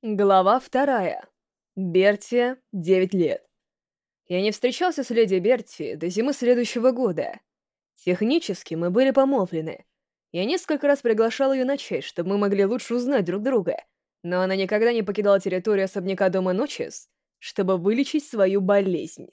Глава вторая. Бертия, 9 лет. Я не встречался с леди Берти до зимы следующего года. Технически мы были помолвлены. Я несколько раз приглашал ее на чай, чтобы мы могли лучше узнать друг друга, но она никогда не покидала территорию особняка дома Ночес, чтобы вылечить свою болезнь.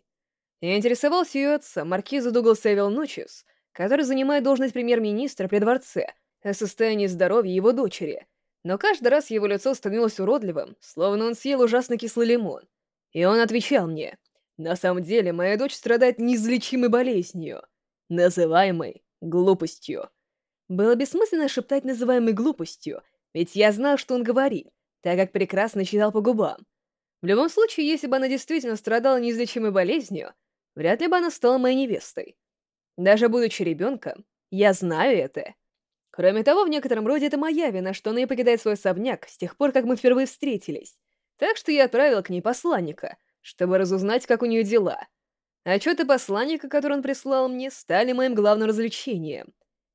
Я интересовался ее отца, маркиза Дугласа Эвил Ночес, который занимает должность премьер-министра при дворце, о состоянии здоровья его дочери — но каждый раз его лицо становилось уродливым, словно он съел ужасно кислый лимон. И он отвечал мне, «На самом деле, моя дочь страдает неизлечимой болезнью, называемой глупостью». Было бессмысленно шептать называемой глупостью, ведь я знал, что он говорит, так как прекрасно читал по губам. В любом случае, если бы она действительно страдала неизлечимой болезнью, вряд ли бы она стала моей невестой. Даже будучи ребенком, я знаю это. Кроме того, в некотором роде это моя вина, что она не покидает свой особняк с тех пор, как мы впервые встретились. Так что я отправил к ней посланника, чтобы разузнать, как у нее дела. Отчеты посланника, которые он прислал мне, стали моим главным развлечением.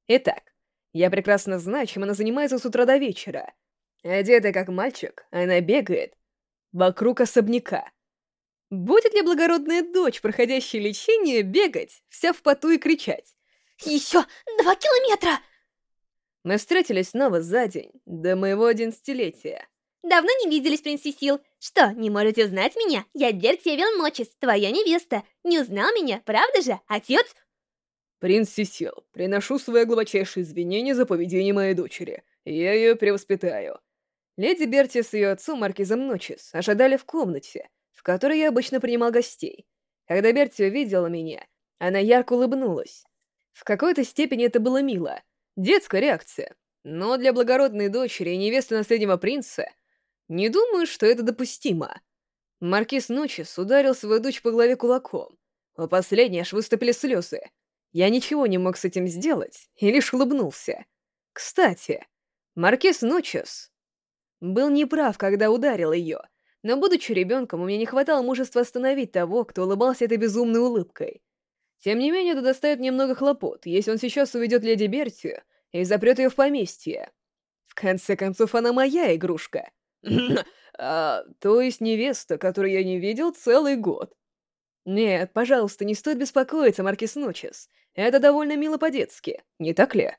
Итак, я прекрасно знаю, чем она занимается с утра до вечера. Одетая как мальчик, она бегает вокруг особняка. Будет ли благородная дочь, проходящая лечение, бегать, вся в поту и кричать? «Еще два километра!» Мы встретились снова за день, до моего одиннадцатилетия. Давно не виделись, принц Сесил. Что, не можете узнать меня? Я Бертия Велмочис, твоя невеста. Не узнал меня, правда же, отец? Принц Сесил, приношу свои глубочайшие извинения за поведение моей дочери. Я ее перевоспитаю. Леди Берти с ее отцом Маркизом Ночис ожидали в комнате, в которой я обычно принимал гостей. Когда Берти увидела меня, она ярко улыбнулась. В какой-то степени это было мило — Детская реакция. Но для благородной дочери и невесты наследнего принца не думаю, что это допустимо. Маркиз Ночес ударил свою дочь по голове кулаком. У последней аж выступили слезы. Я ничего не мог с этим сделать и лишь улыбнулся. Кстати, Маркиз Ночес был неправ, когда ударил ее, но, будучи ребенком, у меня не хватало мужества остановить того, кто улыбался этой безумной улыбкой. Тем не менее, это доставит мне много хлопот, если он сейчас уведет леди Бертию и запрет ее в поместье. В конце концов, она моя игрушка. а, то есть невеста, которую я не видел целый год. Нет, пожалуйста, не стоит беспокоиться, Маркис Ночес. Это довольно мило по-детски, не так ли?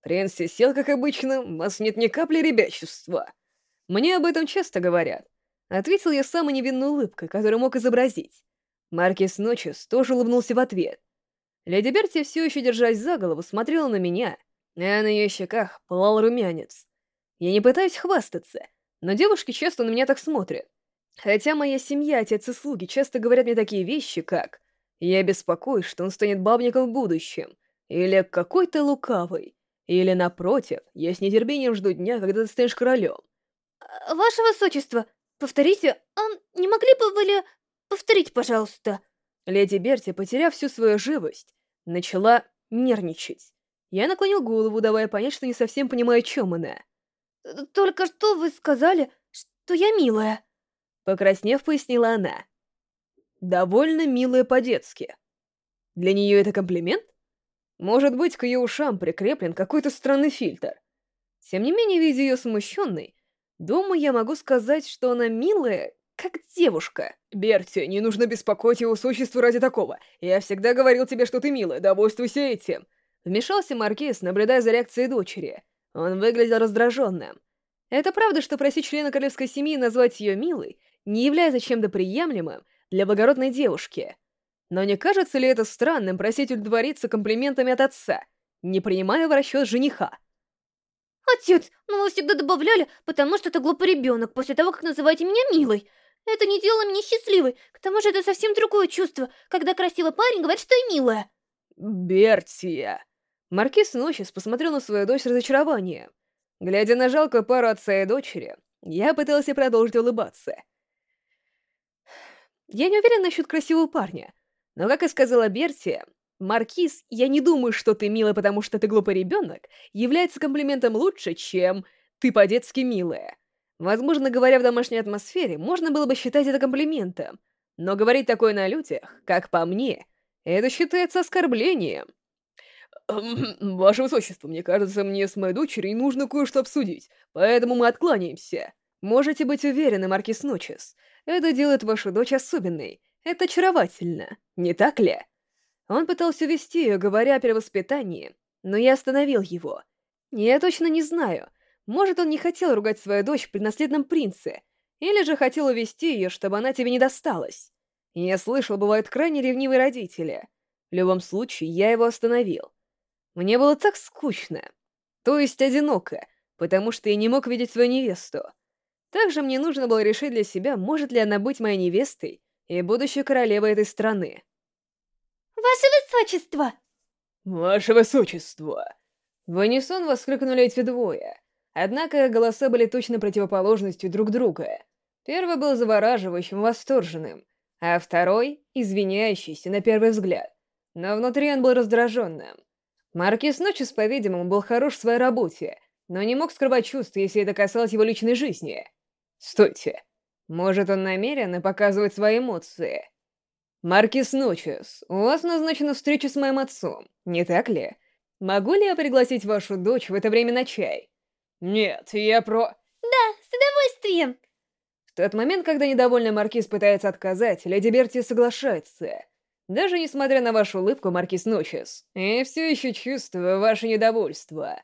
Принц сел, как обычно, у вас нет ни капли ребячества. Мне об этом часто говорят. Ответил я самой невинной улыбкой, которую мог изобразить. Маркис Ночес тоже улыбнулся в ответ. Леди Берти, все еще держась за голову, смотрела на меня — а на ее щеках пылал румянец. Я не пытаюсь хвастаться, но девушки часто на меня так смотрят. Хотя моя семья, отец и слуги часто говорят мне такие вещи, как «Я беспокоюсь, что он станет бабником в будущем», или «Какой-то лукавый», или, напротив, «Я с нетерпением жду дня, когда ты станешь королем». А, «Ваше высочество, повторите, а не могли бы вы ли повторить, пожалуйста?» Леди Берти, потеряв всю свою живость, начала нервничать. Я наклонил голову, давая понять, что не совсем понимаю, о чем она. «Только что вы сказали, что я милая?» Покраснев, пояснила она. «Довольно милая по-детски. Для нее это комплимент? Может быть, к ее ушам прикреплен какой-то странный фильтр. Тем не менее, видя ее смущенной, думаю, я могу сказать, что она милая, как девушка. Берти, не нужно беспокоить его существо ради такого. Я всегда говорил тебе, что ты милая, довольствуйся этим. Вмешался Маркиз, наблюдая за реакцией дочери. Он выглядел раздраженным. Это правда, что просить члена королевской семьи назвать ее милой не является чем-то приемлемым для благородной девушки. Но не кажется ли это странным просить удовлетвориться комплиментами от отца, не принимая в расчет жениха? «Отец, ну вы всегда добавляли, потому что это глупый ребенок после того, как называете меня милой. Это не делало меня счастливой, к тому же это совсем другое чувство, когда красивый парень говорит, что я милая». «Бертия!» Маркиз Ночес посмотрел на свою дочь с разочарованием. Глядя на жалкую пару отца и дочери, я пытался продолжить улыбаться. Я не уверен насчет красивого парня, но, как и сказала Берти, «Маркиз, я не думаю, что ты милая, потому что ты глупый ребенок, является комплиментом лучше, чем ты по-детски милая. Возможно, говоря в домашней атмосфере, можно было бы считать это комплиментом, но говорить такое на людях, как по мне, это считается оскорблением». «Ваше Высочество, мне кажется, мне с моей дочерью нужно кое-что обсудить, поэтому мы откланяемся». Можете быть уверены, Маркис Ночес, это делает вашу дочь особенной. Это очаровательно, не так ли? Он пытался увести ее, говоря о перевоспитании, но я остановил его. Я точно не знаю. Может, он не хотел ругать свою дочь при наследном принце, или же хотел увести ее, чтобы она тебе не досталась. Я слышал, бывают крайне ревнивые родители. В любом случае, я его остановил. Мне было так скучно. То есть одиноко, потому что я не мог видеть свою невесту. Также мне нужно было решить для себя, может ли она быть моей невестой и будущей королевой этой страны. «Ваше Высочество!» «Ваше Высочество!» В унисон воскликнули эти двое. Однако голоса были точно противоположностью друг друга. Первый был завораживающим, восторженным, а второй — извиняющийся на первый взгляд. Но внутри он был раздраженным. Маркиз Ночес, по-видимому, был хорош в своей работе, но не мог скрывать чувства, если это касалось его личной жизни. Стойте. Может, он намеренно показывает свои эмоции? «Маркис Ночес, у вас назначена встреча с моим отцом, не так ли? Могу ли я пригласить вашу дочь в это время на чай?» «Нет, я про...» «Да, с удовольствием!» В тот момент, когда недовольный Маркиз пытается отказать, Леди Берти соглашается. Даже несмотря на вашу улыбку, Маркиз Ночес, я все еще чувствую ваше недовольство.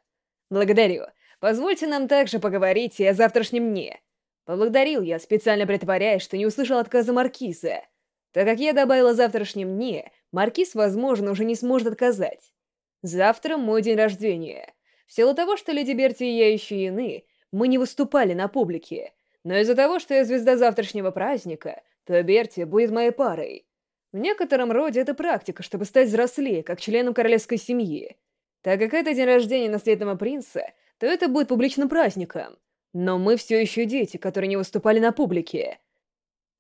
Благодарю. Позвольте нам также поговорить о завтрашнем дне. Поблагодарил я, специально притворяясь, что не услышал отказа Маркиза. Так как я добавила завтрашнем дне, Маркиз, возможно, уже не сможет отказать. Завтра мой день рождения. В силу того, что Леди Берти и я еще юны, мы не выступали на публике. Но из-за того, что я звезда завтрашнего праздника, то Берти будет моей парой. В некотором роде это практика, чтобы стать взрослее, как членом королевской семьи. Так как это день рождения наследного принца, то это будет публичным праздником. Но мы все еще дети, которые не выступали на публике.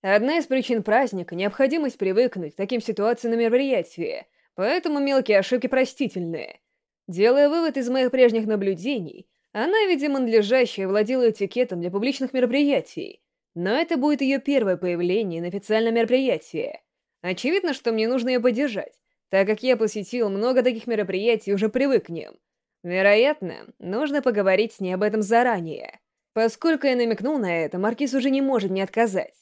Одна из причин праздника — необходимость привыкнуть к таким ситуациям на мероприятии, поэтому мелкие ошибки простительны. Делая вывод из моих прежних наблюдений, она, видимо, надлежащая владела этикетом для публичных мероприятий, но это будет ее первое появление на официальном мероприятии. Очевидно, что мне нужно ее поддержать, так как я посетил много таких мероприятий и уже привык к ним. Вероятно, нужно поговорить с ней об этом заранее. Поскольку я намекнул на это, Маркиз уже не может мне отказать.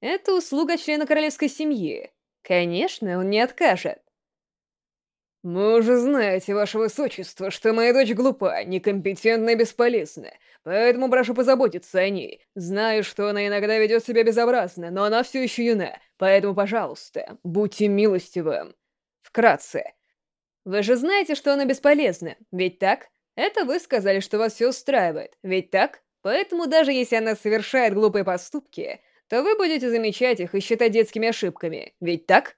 Это услуга члена королевской семьи. Конечно, он не откажет. «Вы уже знаете, ваше высочество, что моя дочь глупа, некомпетентна и бесполезна, поэтому прошу позаботиться о ней. Знаю, что она иногда ведет себя безобразно, но она все еще юна, поэтому, пожалуйста, будьте милостивы». Вкратце. Вы же знаете, что она бесполезна, ведь так? Это вы сказали, что вас все устраивает, ведь так? Поэтому даже если она совершает глупые поступки, то вы будете замечать их и считать детскими ошибками, ведь так?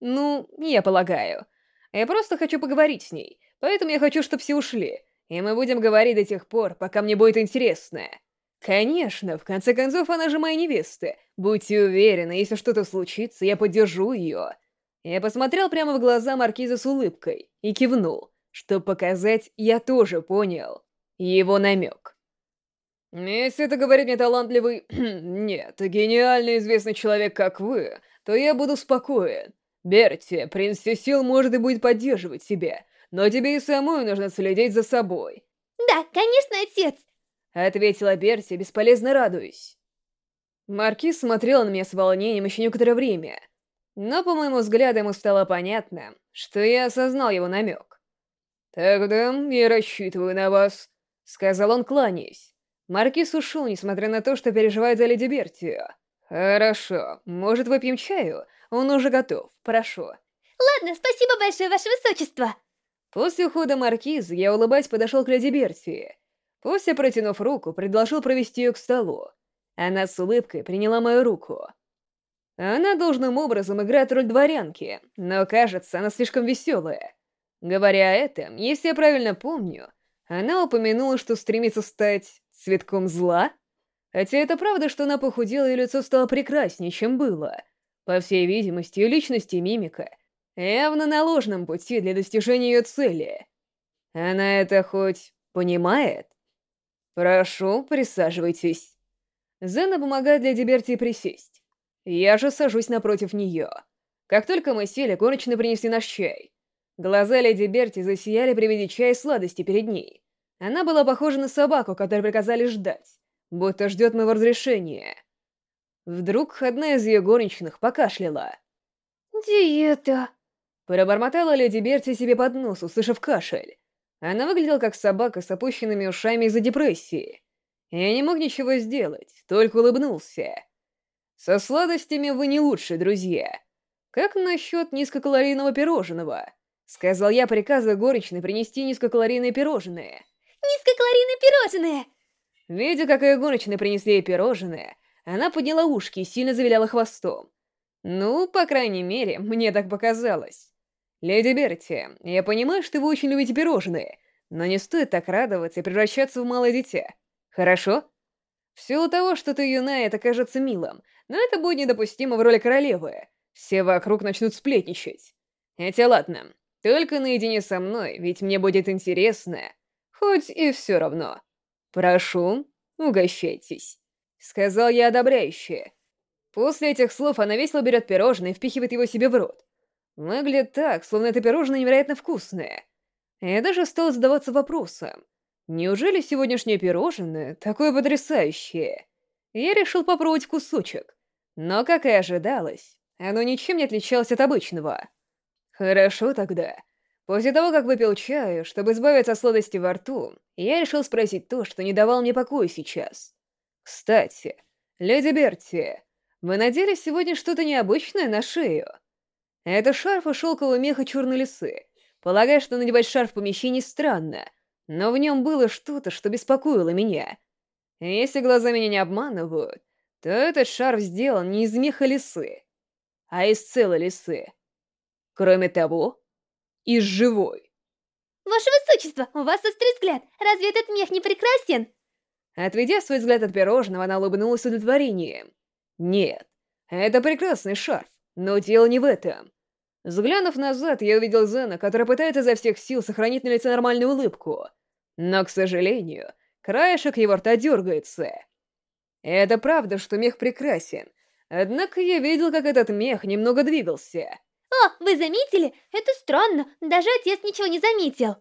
Ну, я полагаю. Я просто хочу поговорить с ней, поэтому я хочу, чтобы все ушли, и мы будем говорить до тех пор, пока мне будет интересно. Конечно, в конце концов, она же моя невеста. Будьте уверены, если что-то случится, я поддержу ее. Я посмотрел прямо в глаза Маркиза с улыбкой и кивнул, чтобы показать, я тоже понял его намек. Если это говорит мне талантливый... Нет, гениальный известный человек, как вы, то я буду спокоен. Берти, принц Сесил может и будет поддерживать тебя, но тебе и самой нужно следить за собой. Да, конечно, отец. Ответила Берти, бесполезно радуясь. Маркиз смотрел на меня с волнением еще некоторое время, но, по моему взгляду, ему стало понятно, что я осознал его намек. «Тогда я рассчитываю на вас», — сказал он, кланяясь. Маркиз ушел, несмотря на то, что переживает за Леди Бертию. «Хорошо. Может, выпьем чаю? Он уже готов. Прошу». «Ладно, спасибо большое, Ваше Высочество!» После ухода Маркиза я, улыбаясь, подошел к Леди Бертии. После, протянув руку, предложил провести ее к столу. Она с улыбкой приняла мою руку. Она должным образом играет роль дворянки, но, кажется, она слишком веселая. Говоря это, если я правильно помню, она упомянула, что стремится стать цветком зла? Хотя это правда, что она похудела и лицо стало прекраснее, чем было. По всей видимости, ее личность и мимика явно на ложном пути для достижения ее цели. Она это хоть понимает? Прошу, присаживайтесь. Зена помогает для Диберти присесть. Я же сажусь напротив нее. Как только мы сели, горничные принесли наш чай. Глаза леди Берти засияли при виде чая и сладости перед ней. Она была похожа на собаку, которой приказали ждать. будто ждет моего разрешения. Вдруг одна из ее горничных покашляла. «Диета!» Пробормотала леди Берти себе под нос, услышав кашель. Она выглядела как собака с опущенными ушами из-за депрессии. Я не мог ничего сделать, только улыбнулся. Со сладостями вы не лучшие друзья. Как насчет низкокалорийного пирожного? Сказал я, приказывая горничной принести низкокалорийные пирожные. Низкокалорийные пирожные! Видя, как ее горничные принесли ей пирожные, она подняла ушки и сильно завиляла хвостом. Ну, по крайней мере, мне так показалось. Леди Берти, я понимаю, что вы очень любите пирожные, но не стоит так радоваться и превращаться в малое дитя. Хорошо? В силу того, что ты юная, это кажется милым, но это будет недопустимо в роли королевы. Все вокруг начнут сплетничать. Хотя ладно, только наедине со мной, ведь мне будет интересно. Хоть и все равно. Прошу, угощайтесь. Сказал я одобряюще. После этих слов она весело берет пирожное и впихивает его себе в рот. Выглядит так, словно это пирожное невероятно вкусное. Я даже стал задаваться вопросом. Неужели сегодняшнее пирожное такое потрясающее? Я решил попробовать кусочек. Но, как и ожидалось, оно ничем не отличалось от обычного. Хорошо тогда. После того, как выпил чаю, чтобы избавиться от сладости во рту, я решил спросить то, что не давал мне покоя сейчас. Кстати, леди Берти, вы надели сегодня что-то необычное на шею? Это шарф и шелковый мех и черной лисы. Полагаю, что надевать шарф в помещении странно, но в нем было что-то, что беспокоило меня. Если глаза меня не обманывают, то этот шарф сделан не из меха лисы, а из целой лисы. Кроме того, из живой. Ваше Высочество, у вас острый взгляд. Разве этот мех не прекрасен? Отведя свой взгляд от пирожного, она улыбнулась удовлетворением. Нет, это прекрасный шарф, но дело не в этом. Взглянув назад, я увидел Зена, который пытается изо всех сил сохранить на лице нормальную улыбку. Но, к сожалению, краешек его рта дергается. Это правда, что мех прекрасен, однако я видел, как этот мех немного двигался. «О, вы заметили? Это странно, даже отец ничего не заметил».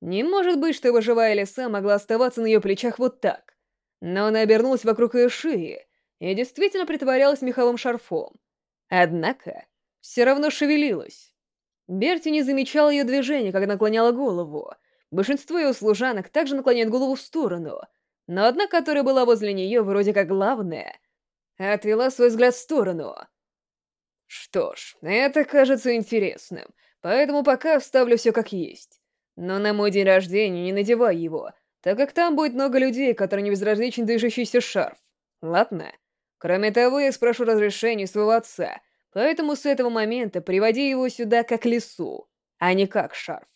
Не может быть, чтобы живая лиса могла оставаться на ее плечах вот так. Но она обернулась вокруг ее шеи и действительно притворялась меховым шарфом. Однако, все равно шевелилась. Берти не замечала ее движения, как наклоняла голову. Большинство ее служанок также наклоняет голову в сторону, но одна, которая была возле нее, вроде как главная, отвела свой взгляд в сторону. Что ж, это кажется интересным, поэтому пока вставлю все как есть. Но на мой день рождения не надевай его, так как там будет много людей, которые не безразличен движущийся шарф. Ладно? Кроме того, я спрошу разрешения своего отца, поэтому с этого момента приводи его сюда как лису, а не как шарф.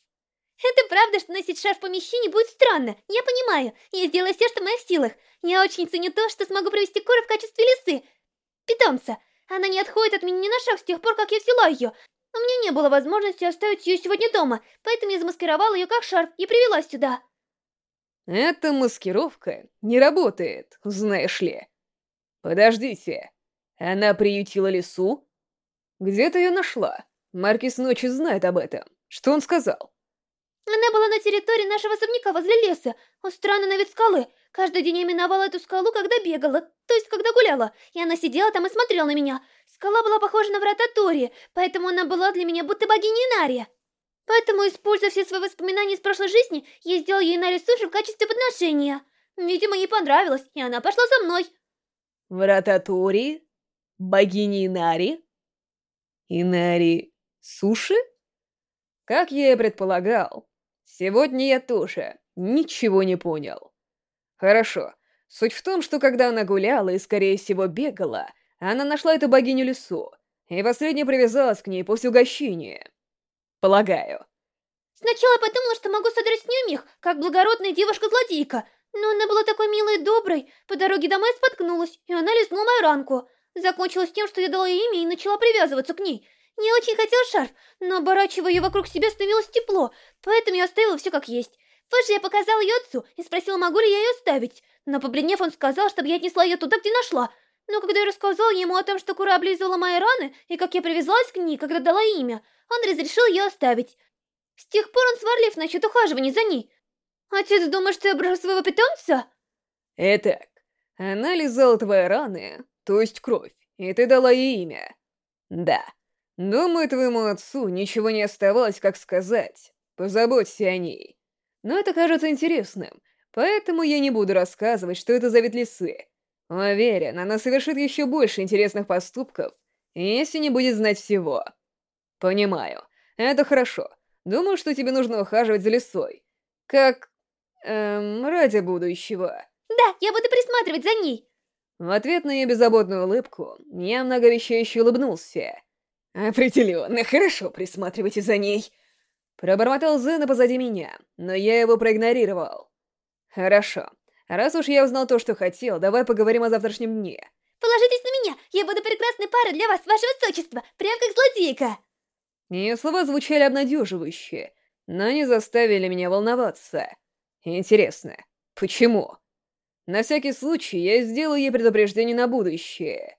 Это правда, что носить шарф в помещении будет странно. Я понимаю. Я сделаю все, что в моих силах. Я очень ценю то, что смогу провести Кора в качестве лисы. Питомца. Она не отходит от меня ни на шаг с тех пор, как я взяла ее. У меня не было возможности оставить ее сегодня дома, поэтому я замаскировала ее как шарф и привела сюда. Эта маскировка не работает, знаешь ли. Подождите. Она приютила лису? Где ты ее нашла? Маркис ночи знает об этом. Что он сказал? Она была на территории нашего особняка возле леса, у странной на вид скалы. Каждый день я миновала эту скалу, когда бегала, то есть когда гуляла, и она сидела там и смотрела на меня. Скала была похожа на врата Тори, поэтому она была для меня будто богиня Инария. Поэтому, используя все свои воспоминания из прошлой жизни, я сделала ей Инари суши в качестве подношения. Видимо, ей понравилось, и она пошла за мной. Врата Тори? Богиня Инари? Инари суши? Как я и предполагал, Сегодня я тоже ничего не понял. Хорошо. Суть в том, что когда она гуляла и, скорее всего, бегала, она нашла эту богиню лесу, и последняя привязалась к ней после угощения. Полагаю. Сначала я подумала, что могу содрать с нее мех, как благородная девушка-злодейка, но она была такой милой и доброй. По дороге домой споткнулась, и она лизнула мою ранку. Закончилось тем, что я дала ей имя и начала привязываться к ней. Не очень хотел шарф, но оборачивая ее вокруг себя становилось тепло, поэтому я оставила все как есть. Позже я показала ее отцу и спросила, могу ли я ее оставить. Но побледнев, он сказал, чтобы я отнесла ее туда, где нашла. Но когда я рассказала ему о том, что Кура облизывала мои раны, и как я привязалась к ней, когда дала имя, он разрешил ее оставить. С тех пор он сварлив насчет ухаживания за ней. Отец думает, что я брошу своего питомца? Итак, Она лизала твои раны, то есть кровь, и ты дала ей имя. Да. Думаю, твоему отцу ничего не оставалось, как сказать. Позаботься о ней. Но это кажется интересным, поэтому я не буду рассказывать, что это за вид лисы. Уверен, она совершит еще больше интересных поступков, если не будет знать всего. Понимаю. Это хорошо. Думаю, что тебе нужно ухаживать за лисой. Как... Эм, ради будущего. Да, я буду присматривать за ней. В ответ на ее беззаботную улыбку, я многообещающе улыбнулся. Определенно, хорошо присматривайте за ней. Пробормотал Зена позади меня, но я его проигнорировал. Хорошо. Раз уж я узнал то, что хотел, давай поговорим о завтрашнем дне. Положитесь на меня, я буду прекрасной парой для вас, ваше высочество, прям как злодейка. Ее слова звучали обнадеживающе, но не заставили меня волноваться. Интересно, почему? На всякий случай я сделаю ей предупреждение на будущее.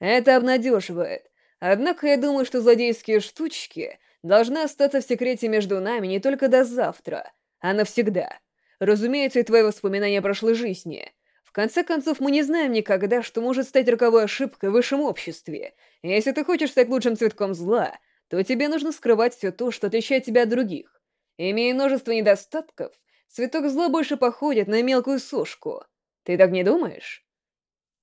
Это обнадеживает. Однако я думаю, что злодейские штучки должны остаться в секрете между нами не только до завтра, а навсегда. Разумеется, и твои воспоминания о прошлой жизни. В конце концов, мы не знаем никогда, что может стать роковой ошибкой в высшем обществе. Если ты хочешь стать лучшим цветком зла, то тебе нужно скрывать все то, что отличает тебя от других. Имея множество недостатков, цветок зла больше походит на мелкую сушку. Ты так не думаешь?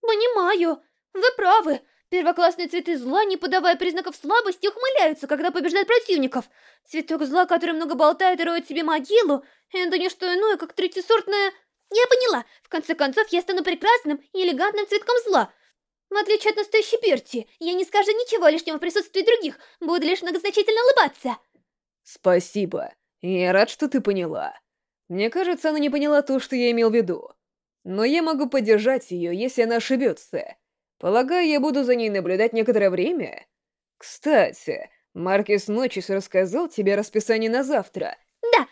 Понимаю. Вы правы. Первоклассные цветы зла, не подавая признаков слабости, ухмыляются, когда побеждают противников. Цветок зла, который много болтает и роет себе могилу, это не что иное, как третьесортная... Я поняла. В конце концов, я стану прекрасным и элегантным цветком зла. В отличие от настоящей Берти, я не скажу ничего лишнего в присутствии других, буду лишь многозначительно улыбаться. Спасибо. Я рад, что ты поняла. Мне кажется, она не поняла то, что я имел в виду. Но я могу поддержать ее, если она ошибется. Полагаю, я буду за ней наблюдать некоторое время. Кстати, Маркис Ночис рассказал тебе расписание на завтра. Да.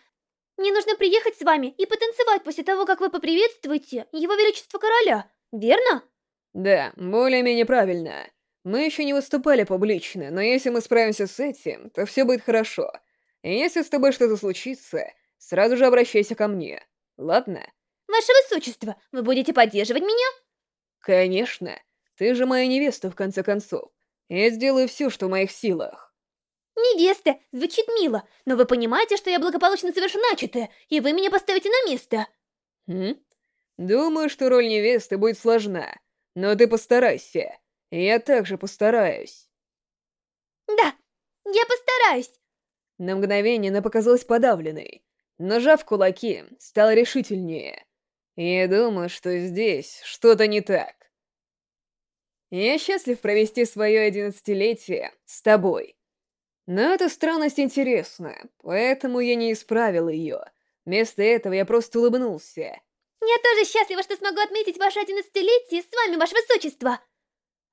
Мне нужно приехать с вами и потанцевать после того, как вы поприветствуете Его Величество Короля, верно? Да, более-менее правильно. Мы еще не выступали публично, но если мы справимся с этим, то все будет хорошо. И если с тобой что-то случится, сразу же обращайся ко мне. Ладно? Ваше Высочество, вы будете поддерживать меня? Конечно. Ты же моя невеста, в конце концов. Я сделаю все, что в моих силах. Невеста, звучит мило, но вы понимаете, что я благополучно совершу начатое, и вы меня поставите на место. Хм? Думаю, что роль невесты будет сложна. Но ты постарайся. Я также постараюсь. Да, я постараюсь. На мгновение она показалась подавленной, но жав кулаки, стала решительнее. Я думаю, что здесь что-то не так. Я счастлив провести свое одиннадцатилетие с тобой. Но эта странность интересна, поэтому я не исправил ее. Вместо этого я просто улыбнулся. Я тоже счастлива, что смогу отметить ваше одиннадцатилетие с вами, ваше высочество.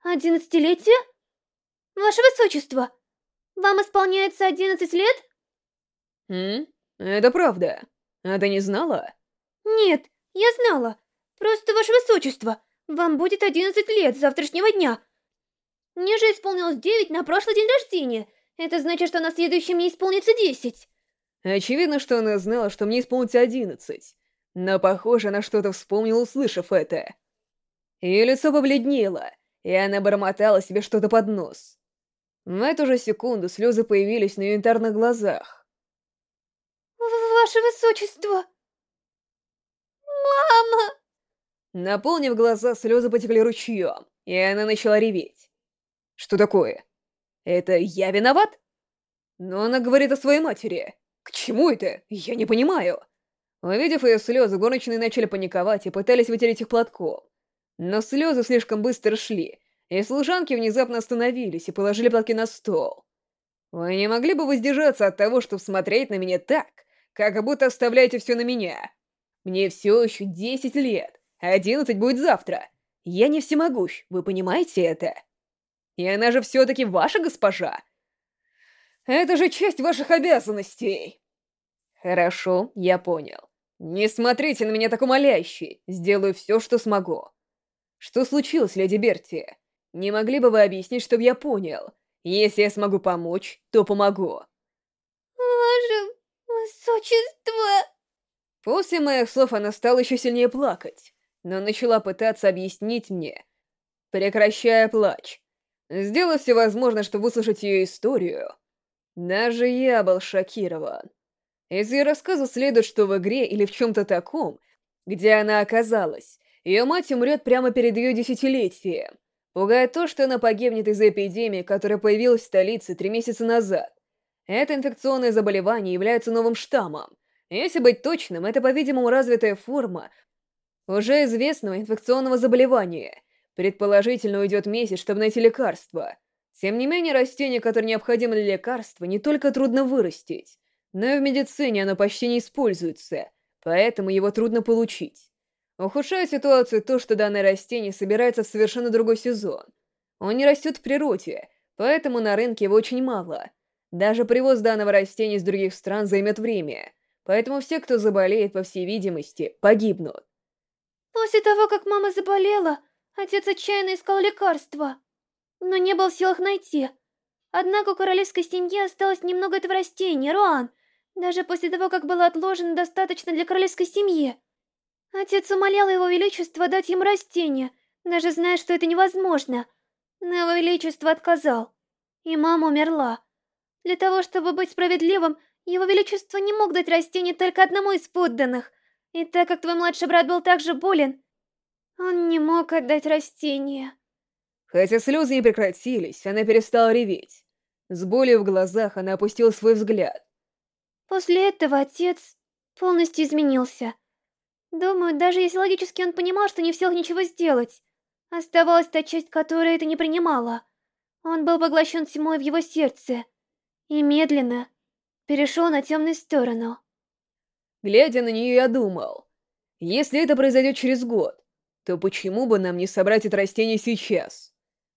Одиннадцатилетие? Ваше высочество, вам исполняется одиннадцать лет? М? Это правда. А ты не знала? Нет, я знала. Просто ваше высочество, вам будет одиннадцать лет с завтрашнего дня. Мне же исполнилось девять на прошлый день рождения. Это значит, что на следующем мне исполнится десять. Очевидно, что она знала, что мне исполнится одиннадцать. Но, похоже, она что-то вспомнила, услышав это. Ее лицо побледнело, и она бормотала себе что-то под нос. В эту же секунду слезы появились на янтарных глазах. «Ваше Высочество!» «Мама!» Наполнив глаза, слезы потекли ручьем, и она начала реветь. «Что такое? Это я виноват?» Но она говорит о своей матери. «К чему это? Я не понимаю!» Увидев ее слезы, горничные начали паниковать и пытались вытереть их платком. Но слезы слишком быстро шли, и служанки внезапно остановились и положили платки на стол. Вы не могли бы воздержаться от того, чтобы смотреть на меня так, как будто оставляете все на меня? Мне все еще десять лет, а одиннадцать будет завтра. Я не всемогущ, вы понимаете это? И она же все-таки ваша госпожа. Это же часть ваших обязанностей. Хорошо, я понял. «Не смотрите на меня так умоляюще! Сделаю все, что смогу!» «Что случилось, леди Берти? Не могли бы вы объяснить, чтобы я понял? Если я смогу помочь, то помогу!» «Ваше высочество...» После моих слов она стала еще сильнее плакать. но начала пытаться объяснить мне, прекращая плач. Сделав все возможное, чтобы выслушать ее историю, даже я был шокирован. Из ее рассказа следует, что в игре или в чем-то таком, где она оказалась, ее мать умрет прямо перед ее десятилетием. Пугает то, что она погибнет из-за эпидемии, которая появилась в столице три месяца назад. Это инфекционное заболевание является новым штаммом. Если быть точным, это, по-видимому, развитая форма уже известного инфекционного заболевания. Предположительно, уйдет месяц, чтобы найти лекарство. Тем не менее, растение, которое необходимо для лекарства, не только трудно вырастить, но и в медицине оно почти не используется, поэтому его трудно получить. Ухудшает ситуацию то, что данное растение собирается в совершенно другой сезон. Он не растет в природе, поэтому на рынке его очень мало. Даже привоз данного растения из других стран займет время, поэтому все, кто заболеет, по всей видимости, погибнут. После того, как мама заболела, отец отчаянно искал лекарства, но не был в силах найти. Однако у королевской семьи осталось немного этого растения, Руан, даже после того, как было отложено достаточно для королевской семьи. Отец умолял его величество дать ему растение, даже зная, что это невозможно. Но его величество отказал, и мама умерла. Для того, чтобы быть справедливым, его величество не мог дать растение только одному из подданных. И так как твой младший брат был также болен, он не мог отдать растение. Хотя слезы не прекратились, она перестала реветь. С болью в глазах она опустила свой взгляд. После этого отец полностью изменился. Думаю, даже если логически он понимал, что не в силах ничего сделать, оставалась та часть, которая это не принимала. Он был поглощен тьмой в его сердце и медленно перешел на темную сторону. Глядя на нее, я думал, если это произойдет через год, то почему бы нам не собрать это растение сейчас?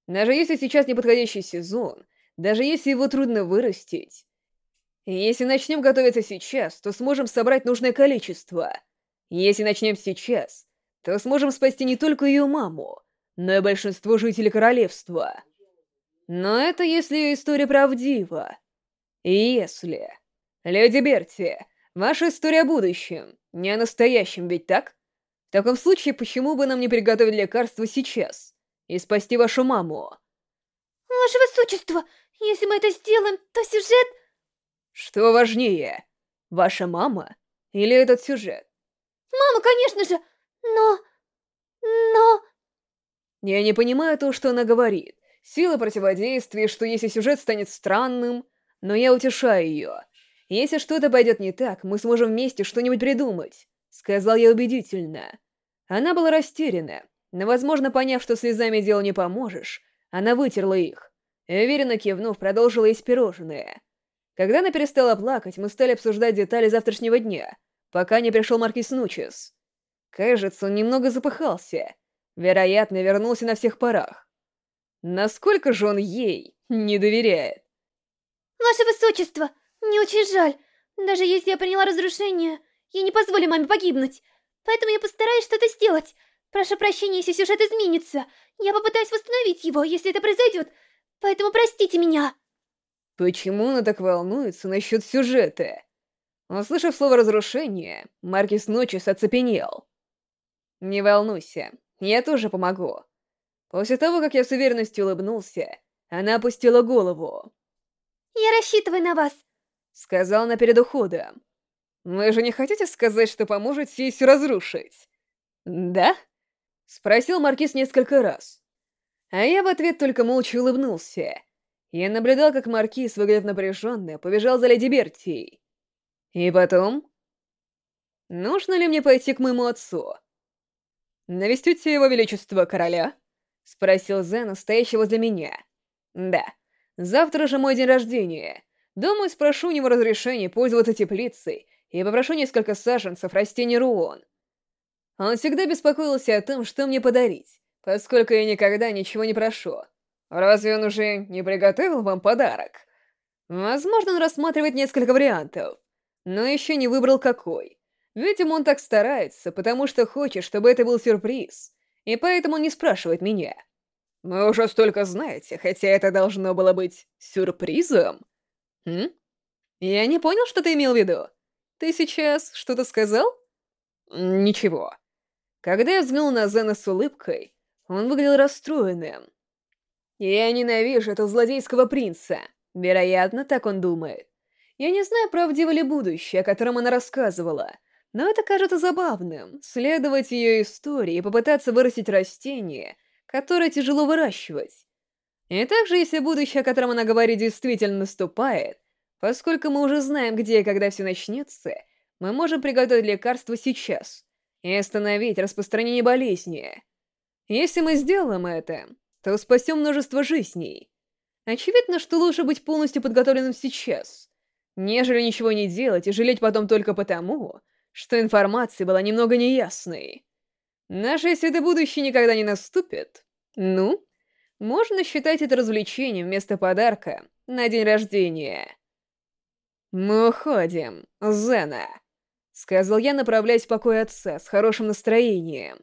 Даже если сейчас неподходящий сезон, даже если его трудно вырастить, если начнем готовиться сейчас, то сможем собрать нужное количество — если начнем сейчас, то сможем спасти не только ее маму, но и большинство жителей королевства. Но это если ее история правдива. Если... Леди Берти, ваша история о будущем, не о настоящем, ведь так? В таком случае, почему бы нам не приготовить лекарство сейчас и спасти вашу маму? Ваше Высочество, если мы это сделаем, то сюжет... Что важнее, ваша мама или этот сюжет? Мама, конечно же, но... но... Я не понимаю то, что она говорит. Сила противодействия, что если сюжет станет странным, но я утешаю ее. Если что-то пойдет не так, мы сможем вместе что-нибудь придумать, сказал я убедительно. Она была растеряна, но, возможно, поняв, что слезами делу не поможешь, она вытерла их. И уверенно кивнув, продолжила есть пирожные. Когда она перестала плакать, мы стали обсуждать детали завтрашнего дня — пока не пришел Маркис Нучес. Кажется, он немного запыхался. Вероятно, вернулся на всех парах. Насколько же он ей не доверяет? Ваше Высочество, мне очень жаль. Даже если я приняла разрушение, я не позволю маме погибнуть. Поэтому я постараюсь что-то сделать. Прошу прощения, если сюжет изменится. Я попытаюсь восстановить его, если это произойдет. Поэтому простите меня. Почему она так волнуется насчет сюжета? Услышав слово «разрушение», Маркис Ночис оцепенел. «Не волнуйся, я тоже помогу». После того, как я с уверенностью улыбнулся, она опустила голову. «Я рассчитываю на вас», — сказал она перед уходом. «Вы же не хотите сказать, что поможете все разрушить?» «Да?» — спросил Маркиз несколько раз. А я в ответ только молча улыбнулся. Я наблюдал, как Маркиз, выглядев напряженно, побежал за Леди Бертией. И потом? Нужно ли мне пойти к моему отцу? Навестить его величество короля? Спросил Зена, стоящего возле меня. Да. Завтра же мой день рождения. Думаю, спрошу у него разрешения пользоваться теплицей и попрошу несколько саженцев растений руон. Он всегда беспокоился о том, что мне подарить, поскольку я никогда ничего не прошу. Разве он уже не приготовил вам подарок? Возможно, он рассматривает несколько вариантов но еще не выбрал какой. Видимо, он так старается, потому что хочет, чтобы это был сюрприз, и поэтому не спрашивает меня. Вы уже столько знаете, хотя это должно было быть сюрпризом. М? Я не понял, что ты имел в виду. Ты сейчас что-то сказал? Ничего. Когда я взглянул на Зена с улыбкой, он выглядел расстроенным. «Я ненавижу этого злодейского принца. Вероятно, так он думает. Я не знаю, правдиво ли будущее, о котором она рассказывала, но это кажется забавным, следовать ее истории и попытаться вырастить растение, которое тяжело выращивать. И также, если будущее, о котором она говорит, действительно наступает, поскольку мы уже знаем, где и когда все начнется, мы можем приготовить лекарство сейчас и остановить распространение болезни. Если мы сделаем это, то спасем множество жизней. Очевидно, что лучше быть полностью подготовленным сейчас, нежели ничего не делать и жалеть потом только потому, что информация была немного неясной. Даже если это будущее никогда не наступит, ну, можно считать это развлечением вместо подарка на день рождения. «Мы уходим, Зена», — сказал я, направляясь в покой отца с хорошим настроением.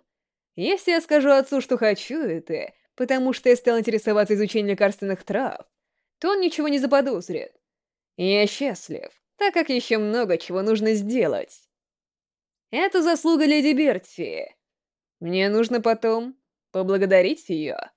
«Если я скажу отцу, что хочу это, потому что я стал интересоваться изучением лекарственных трав, то он ничего не заподозрит. Я счастлив, так как еще много чего нужно сделать. Это заслуга леди Берти. Мне нужно потом поблагодарить ее.